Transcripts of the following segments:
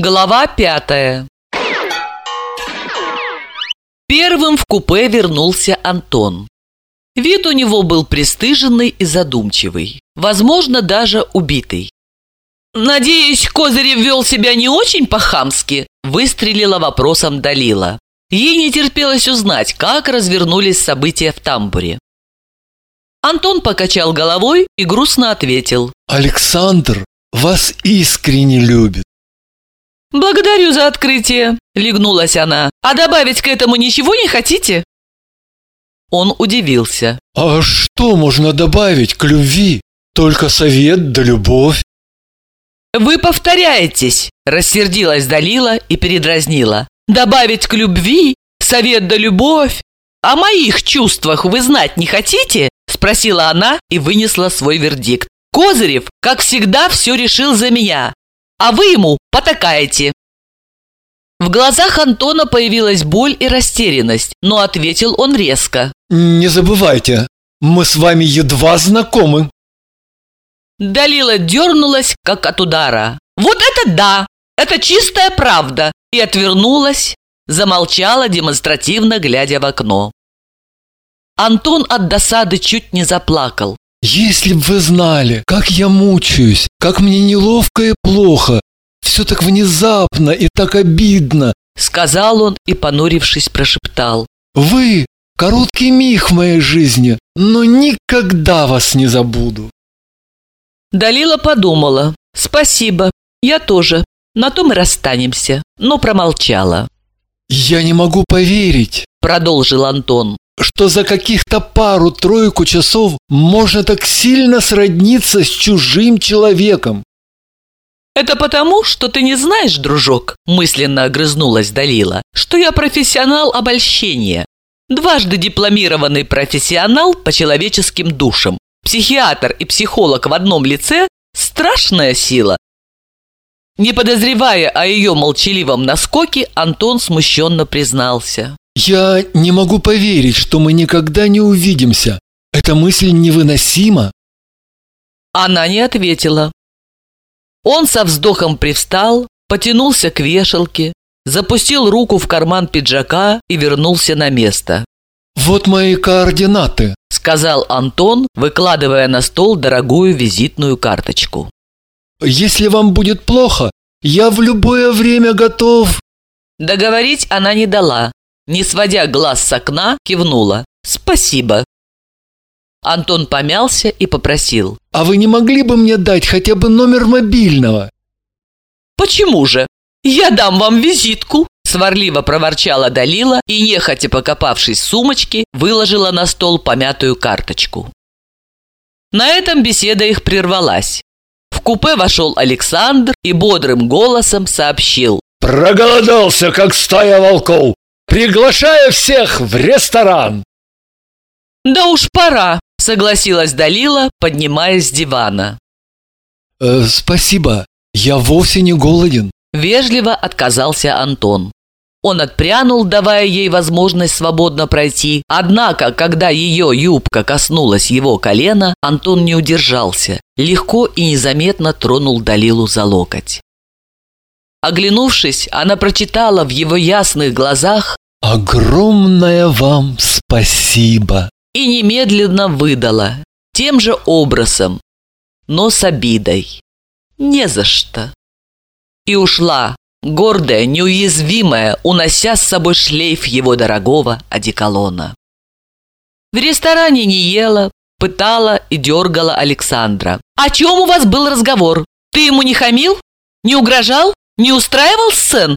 Глава пятая Первым в купе вернулся Антон. Вид у него был пристыженный и задумчивый, возможно, даже убитый. «Надеюсь, Козырев вел себя не очень по-хамски?» – выстрелила вопросом Далила. Ей не терпелось узнать, как развернулись события в тамбуре. Антон покачал головой и грустно ответил. «Александр вас искренне любит. «Благодарю за открытие», – легнулась она. «А добавить к этому ничего не хотите?» Он удивился. «А что можно добавить к любви? Только совет да любовь». «Вы повторяетесь», – рассердилась Далила и передразнила. «Добавить к любви? Совет да любовь? О моих чувствах вы знать не хотите?» – спросила она и вынесла свой вердикт. «Козырев, как всегда, все решил за меня а вы ему потакаете». В глазах Антона появилась боль и растерянность, но ответил он резко. «Не забывайте, мы с вами едва знакомы». Далила дернулась, как от удара. «Вот это да! Это чистая правда!» И отвернулась, замолчала, демонстративно глядя в окно. Антон от досады чуть не заплакал. Если б вы знали, как я мучаюсь, как мне неловко и плохо, все так внезапно и так обидно, сказал он и, понурившись, прошептал. Вы – короткий миг в моей жизни, но никогда вас не забуду. Далила подумала. Спасибо, я тоже. На том и расстанемся, но промолчала. «Я не могу поверить», – продолжил Антон что за каких-то пару-тройку часов можно так сильно сродниться с чужим человеком. «Это потому, что ты не знаешь, дружок», – мысленно огрызнулась Далила, «что я профессионал обольщения. Дважды дипломированный профессионал по человеческим душам. Психиатр и психолог в одном лице – страшная сила». Не подозревая о ее молчаливом наскоке, Антон смущенно признался. «Я не могу поверить, что мы никогда не увидимся. Эта мысль невыносима». Она не ответила. Он со вздохом привстал, потянулся к вешалке, запустил руку в карман пиджака и вернулся на место. «Вот мои координаты», – сказал Антон, выкладывая на стол дорогую визитную карточку. «Если вам будет плохо, я в любое время готов...» Договорить она не дала, не сводя глаз с окна, кивнула. «Спасибо». Антон помялся и попросил. «А вы не могли бы мне дать хотя бы номер мобильного?» «Почему же? Я дам вам визитку!» Сварливо проворчала Далила и, нехотя покопавшись в сумочке, выложила на стол помятую карточку. На этом беседа их прервалась. В купе вошел Александр и бодрым голосом сообщил. «Проголодался, как стая волков! Приглашаю всех в ресторан!» «Да уж пора!» – согласилась Далила, поднимаясь с дивана. «Э, «Спасибо, я вовсе не голоден», – вежливо отказался Антон. Он отпрянул, давая ей возможность свободно пройти, однако, когда ее юбка коснулась его колена, Антон не удержался, легко и незаметно тронул Далилу за локоть. Оглянувшись, она прочитала в его ясных глазах «Огромное вам спасибо!» и немедленно выдала тем же образом, но с обидой. Не за что. И ушла, гордая, неуязвимая, унося с собой шлейф его дорогого одеколона. В ресторане не ела, пытала и дергала Александра. «О чем у вас был разговор? Ты ему не хамил? Не угрожал? Не устраивал сцен?»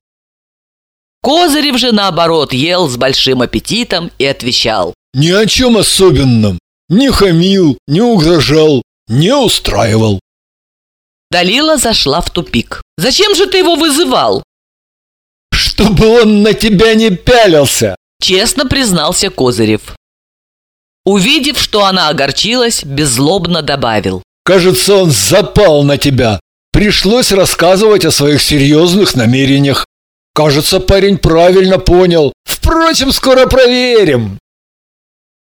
Козырев же, наоборот, ел с большим аппетитом и отвечал. «Ни о чем особенном. Не хамил, не угрожал, не устраивал». Далила зашла в тупик. «Зачем же ты его вызывал?» «Чтобы он на тебя не пялился!» Честно признался Козырев. Увидев, что она огорчилась, беззлобно добавил. «Кажется, он запал на тебя. Пришлось рассказывать о своих серьезных намерениях. Кажется, парень правильно понял. Впрочем, скоро проверим.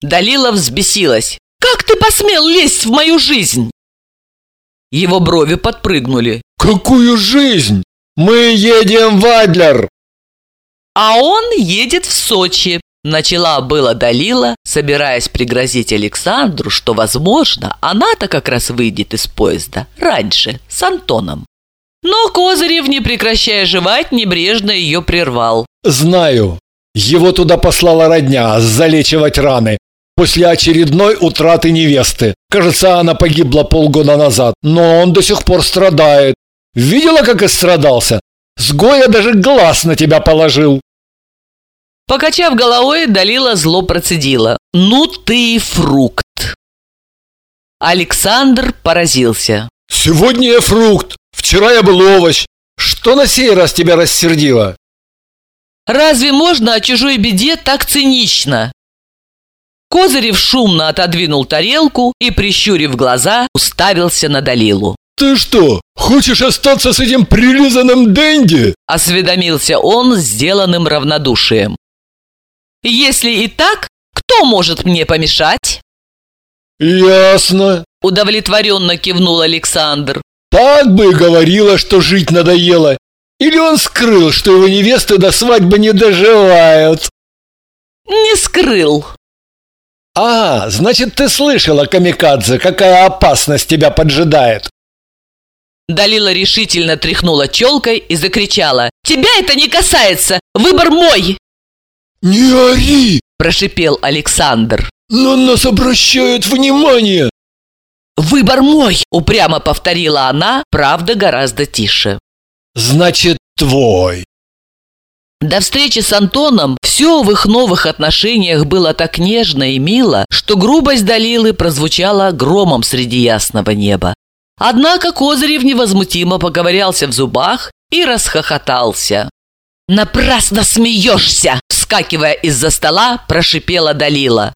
Далила взбесилась. «Как ты посмел лезть в мою жизнь?» Его брови подпрыгнули. «Какую жизнь? Мы едем в Адлер. А он едет в Сочи. Начала было Далила, собираясь пригрозить Александру, что, возможно, она-то как раз выйдет из поезда раньше, с Антоном. Но Козырев, не прекращая жевать, небрежно ее прервал. Знаю. Его туда послала родня залечивать раны. После очередной утраты невесты. Кажется, она погибла полгода назад, но он до сих пор страдает. Видела, как истрадался? С Гоя даже глаз на тебя положил. Покачав головой, Далила зло процедила. «Ну ты фрукт!» Александр поразился. Сегодня я фрукт, вчера я был овощ. Что на сей раз тебя рассердило? Разве можно о чужой беде так цинично? Козырев шумно отодвинул тарелку и, прищурив глаза, уставился на Далилу. Ты что, хочешь остаться с этим прилизанным Дэнди? Осведомился он сделанным равнодушием. Если и так, кто может мне помешать? Ясно. Удовлетворенно кивнул Александр. Так бы и говорила, что жить надоело. Или он скрыл, что его невесты до свадьбы не доживают? Не скрыл. А, значит, ты слышала, Камикадзе, какая опасность тебя поджидает. Далила решительно тряхнула челкой и закричала. «Тебя это не касается! Выбор мой!» «Не ори!» – прошипел Александр. «На нас обращают внимание!» «Выбор мой!» – упрямо повторила она, правда, гораздо тише. «Значит, твой!» До встречи с Антоном все в их новых отношениях было так нежно и мило, что грубость Далилы прозвучала громом среди ясного неба. Однако Козырев невозмутимо поковырялся в зубах и расхохотался. «Напрасно смеешься!» – вскакивая из-за стола, прошипела Далила.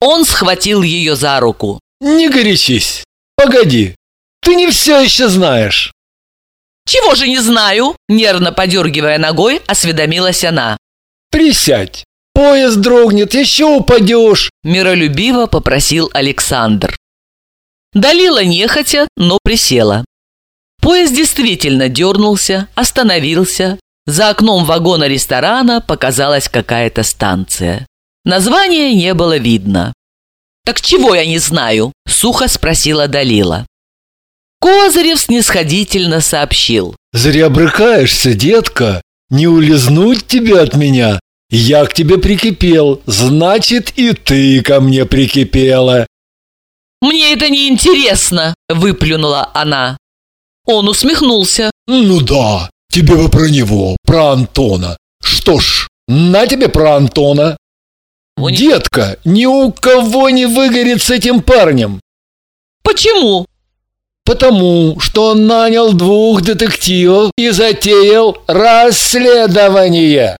Он схватил ее за руку. «Не горячись! Погоди! Ты не все еще знаешь!» «Чего же не знаю?» – нервно подергивая ногой, осведомилась она. «Присядь! Поезд дрогнет, еще упадешь!» – миролюбиво попросил Александр. Далила нехотя, но присела. Поезд действительно дернулся, остановился. За окном вагона ресторана показалась какая-то станция. Названия не было видно. «Так чего я не знаю?» – сухо спросила Далила. Козырев снисходительно сообщил. «Зря брыкаешься, детка. Не улизнуть тебе от меня. Я к тебе прикипел, значит, и ты ко мне прикипела». «Мне это не интересно!» – выплюнула она. Он усмехнулся. «Ну да, тебе бы про него, про Антона. Что ж, на тебе про Антона. Них- Детка, ни у кого не выгорит с этим парнем. «Почему?» Потому что он нанял двух детективов и затеял расследование.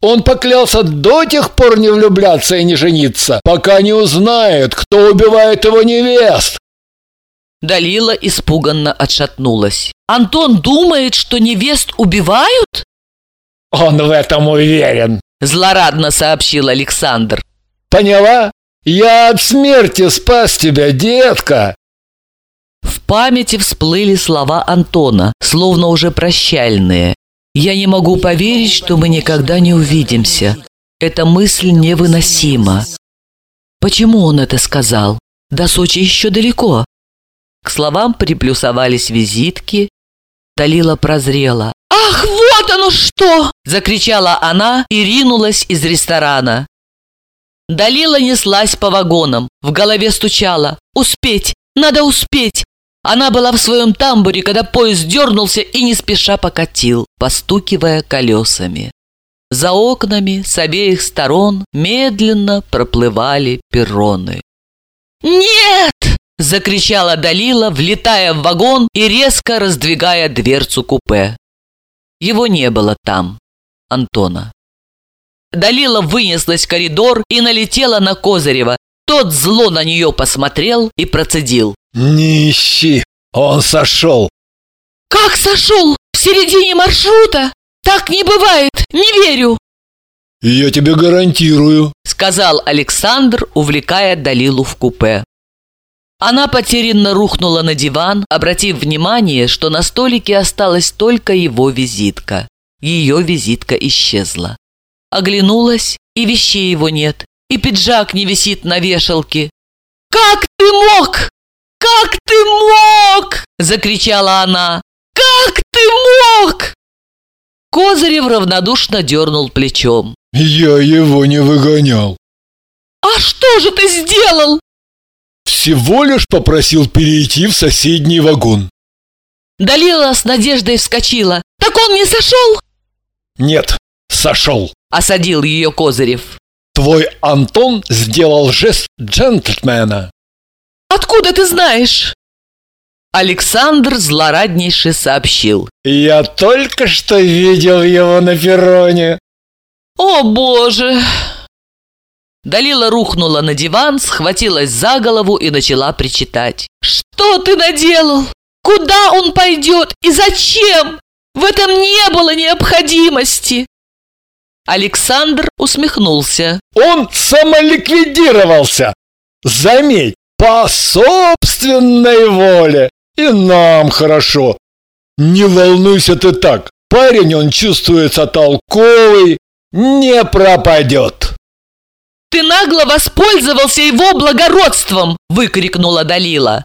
Он поклялся до тех пор не влюбляться и не жениться, пока не узнает, кто убивает его невест. Далила испуганно отшатнулась. «Антон думает, что невест убивают?» Он в этом уверен. Злорадно сообщил Александр. Поняла? Я от смерти спас тебя, детка. В памяти всплыли слова Антона, словно уже прощальные. «Я не могу поверить, что мы никогда не увидимся. Эта мысль невыносима». Почему он это сказал? До Сочи еще далеко. К словам приплюсовались визитки. Далила прозрела. «Ах, вот оно что!» – закричала она и ринулась из ресторана. Далила неслась по вагонам, в голове стучала. «Успеть! Надо успеть!» Она была в своем тамбуре, когда поезд дернулся и не спеша покатил, постукивая колесами. За окнами с обеих сторон медленно проплывали перроны. «Нет!» – закричала Далила, влетая в вагон и резко раздвигая дверцу купе. Его не было там, Антона. Далила вынеслась в коридор и налетела на Козырева. Тот зло на нее посмотрел и процедил. Не ищи, он сошел. «Как сошел? В середине маршрута? Так не бывает, не верю!» Я тебе гарантирую. Сказал Александр, увлекая Далилу в купе. Она потерянно рухнула на диван, обратив внимание, что на столике осталась только его визитка. Ее визитка исчезла. Оглянулась, и вещей его нет, и пиджак не висит на вешалке. «Как ты мог? Как ты мог?» – закричала она. «Как ты мог?» Козырев равнодушно дернул плечом. Я его не выгонял. «А что же ты сделал?» Всего лишь попросил перейти в соседний вагон. Далила с надеждой вскочила. «Так он не сошел?» Нет, сошел. Осадил ее Козырев. Твой Антон сделал жест джентльмена. Откуда ты знаешь? Александр злораднейше сообщил. Я только что видел его на перроне. О, боже! Далила рухнула на диван, схватилась за голову и начала причитать. «Что ты наделал? Куда он пойдет и зачем? В этом не было необходимости!» Александр усмехнулся. Он самоликвидировался. Заметь, по собственной воле. И нам хорошо. Не волнуйся ты так. Парень он чувствуется толковый, не пропадет. «Ты нагло воспользовался его благородством!» – выкрикнула Далила.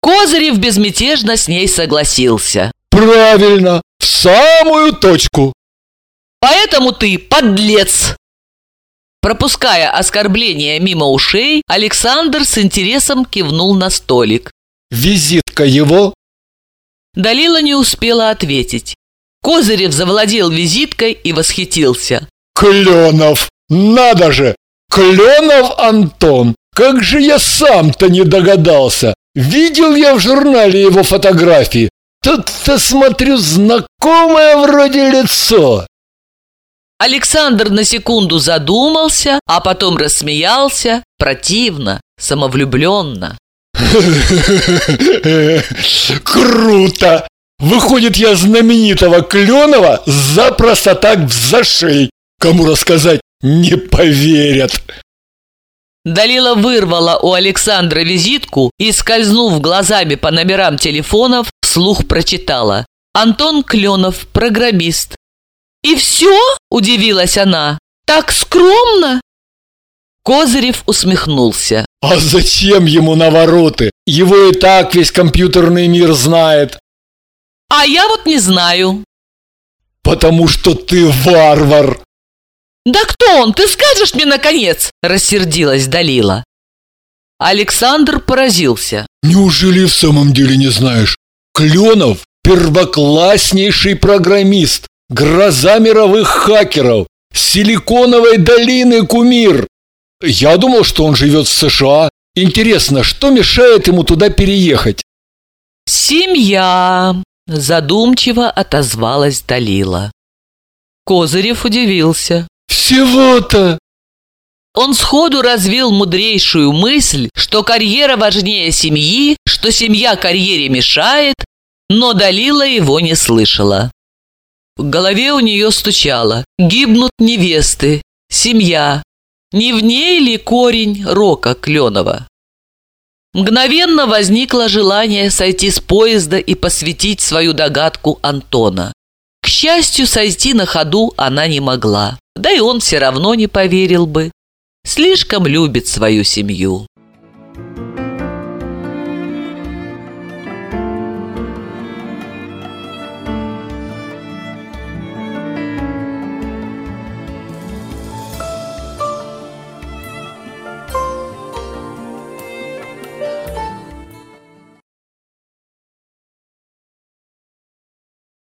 Козырев безмятежно с ней согласился. «Правильно, в самую точку!» «Поэтому ты подлец!» Пропуская оскорбления мимо ушей, Александр с интересом кивнул на столик. «Визитка его?» Далила не успела ответить. Козырев завладел визиткой и восхитился. «Кленов! Надо же! Кленов Антон! Как же я сам-то не догадался! Видел я в журнале его фотографии. Тут-то смотрю знакомое вроде лицо. Александр на секунду задумался, а потом рассмеялся, противно, самовлюбленно. Круто! Выходит, я знаменитого Кленова запросто так в зашей. Кому рассказать, не поверят. Далила вырвала у Александра визитку и, скользнув глазами по номерам телефонов, вслух прочитала. «Антон Кленов, программист». «И все?» – удивилась она. «Так скромно?» Козырев усмехнулся. «А зачем ему навороты? Его и так весь компьютерный мир знает». «А я вот не знаю». «Потому что ты варвар!» «Да кто он? Ты скажешь мне, наконец?» – рассердилась Далила. Александр поразился. «Неужели в самом деле не знаешь? Кленов – первокласснейший программист, гроза мировых хакеров, силиконовой долины кумир. Я думал, что он живет в США. Интересно, что мешает ему туда переехать?» «Семья!» – задумчиво отозвалась Далила. Козырев удивился. Всего-то? Он сходу развил мудрейшую мысль, что карьера важнее семьи, что семья карьере мешает, но Далила его не слышала. В голове у нее стучало «Гибнут невесты, семья». Не в ней ли корень рока Кленова? Мгновенно возникло желание сойти с поезда и посвятить свою догадку Антона. К счастью, сойти на ходу она не могла. Да и он все равно не поверил бы. Слишком любит свою семью.